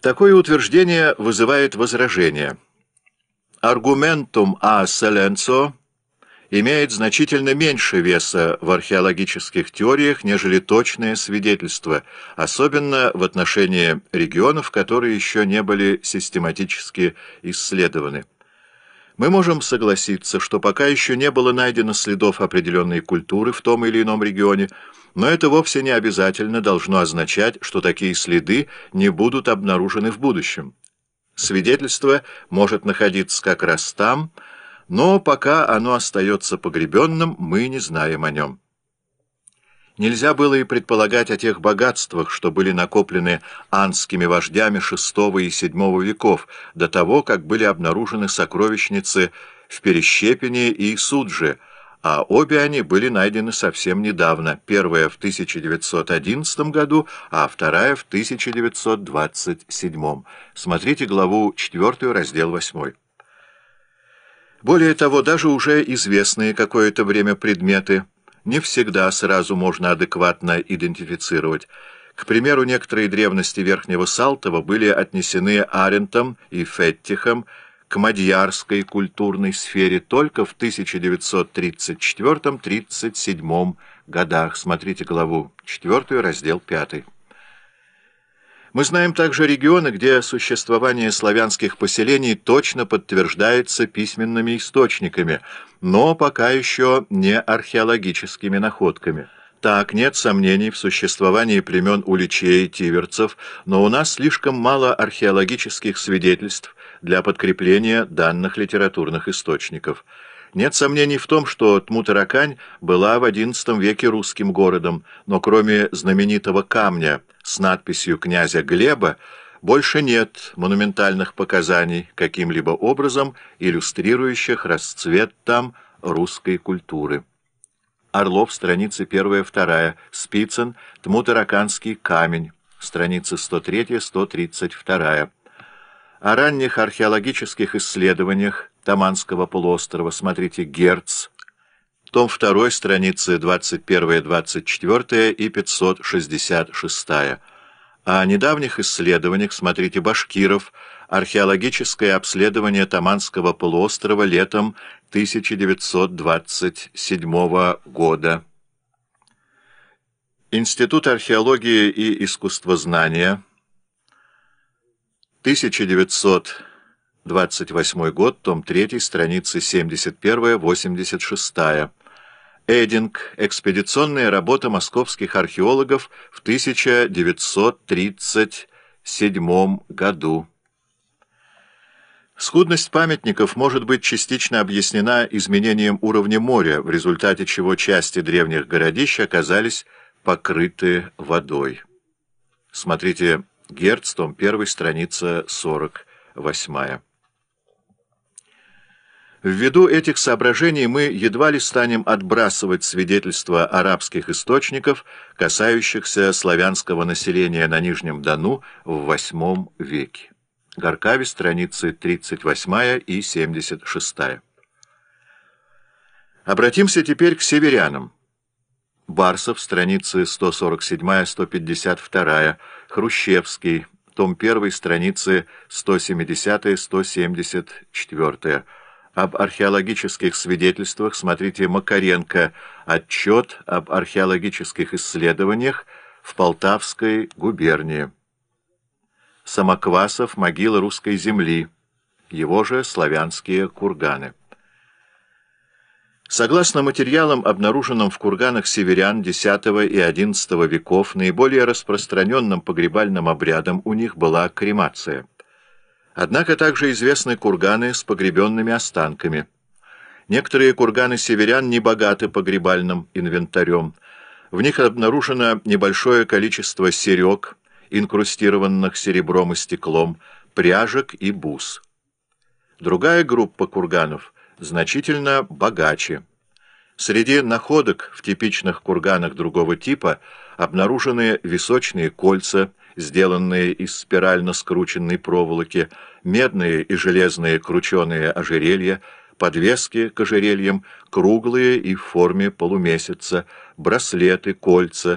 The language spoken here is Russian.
Такое утверждение вызывает возражение. Аргументум а селенцо имеет значительно меньше веса в археологических теориях, нежели точное свидетельство, особенно в отношении регионов, которые еще не были систематически исследованы. Мы можем согласиться, что пока еще не было найдено следов определенной культуры в том или ином регионе, но это вовсе не обязательно должно означать, что такие следы не будут обнаружены в будущем. Свидетельство может находиться как раз там, но пока оно остается погребенным, мы не знаем о нем. Нельзя было и предполагать о тех богатствах, что были накоплены анскими вождями VI и VII веков, до того, как были обнаружены сокровищницы в Перещепине и Судже, а обе они были найдены совсем недавно, первая в 1911 году, а вторая в 1927. Смотрите главу 4, раздел 8. Более того, даже уже известные какое-то время предметы – не всегда сразу можно адекватно идентифицировать. К примеру, некоторые древности Верхнего Салтова были отнесены Арентом и Феттихом к мадьярской культурной сфере только в 1934-37 годах. Смотрите главу 4, раздел 5. Мы знаем также регионы, где существование славянских поселений точно подтверждается письменными источниками, но пока еще не археологическими находками. Так, нет сомнений в существовании племен уличей и тиверцев, но у нас слишком мало археологических свидетельств для подкрепления данных литературных источников. Нет сомнений в том, что Тмутаракань была в XI веке русским городом, но кроме знаменитого камня с надписью «Князя Глеба» больше нет монументальных показаний, каким-либо образом иллюстрирующих расцвет там русской культуры. Орлов, страницы 1-2, Спицын, Тмутараканский камень, страницы 103-132. О ранних археологических исследованиях Таманского полуострова смотрите Герц, том 2, страницы 21-24 и 566. О недавних исследованиях смотрите Башкиров, археологическое обследование Таманского полуострова летом 1927 года. Институт археологии и искусствознания, 1928 год, том 3, страницы 71-86. Эдинг. Экспедиционная работа московских археологов в 1937 году. Скудность памятников может быть частично объяснена изменением уровня моря, в результате чего части древних городищ оказались покрыты водой. Смотрите Герц, том 1, страница 48. Ввиду этих соображений мы едва ли станем отбрасывать свидетельства арабских источников, касающихся славянского населения на Нижнем Дону в VIII веке. Горкави, страницы 38 и 76. Обратимся теперь к северянам. Барсов, страницы 147-152, Хрущевский, том 1, страницы 170-174. Об археологических свидетельствах смотрите Макаренко «Отчет об археологических исследованиях в Полтавской губернии». Самоквасов «Могила русской земли», его же «Славянские курганы». Согласно материалам, обнаруженным в курганах северян X и XI веков, наиболее распространенным погребальным обрядом у них была кремация. Однако также известны курганы с погребенными останками. Некоторые курганы северян не богаты погребальным инвентарем. В них обнаружено небольшое количество серег, инкрустированных серебром и стеклом, пряжек и бус. Другая группа курганов значительно богаче. Среди находок в типичных курганах другого типа обнаружены височные кольца, сделанные из спирально скрученной проволоки, медные и железные крученые ожерелья, подвески к ожерельям, круглые и в форме полумесяца, браслеты, кольца,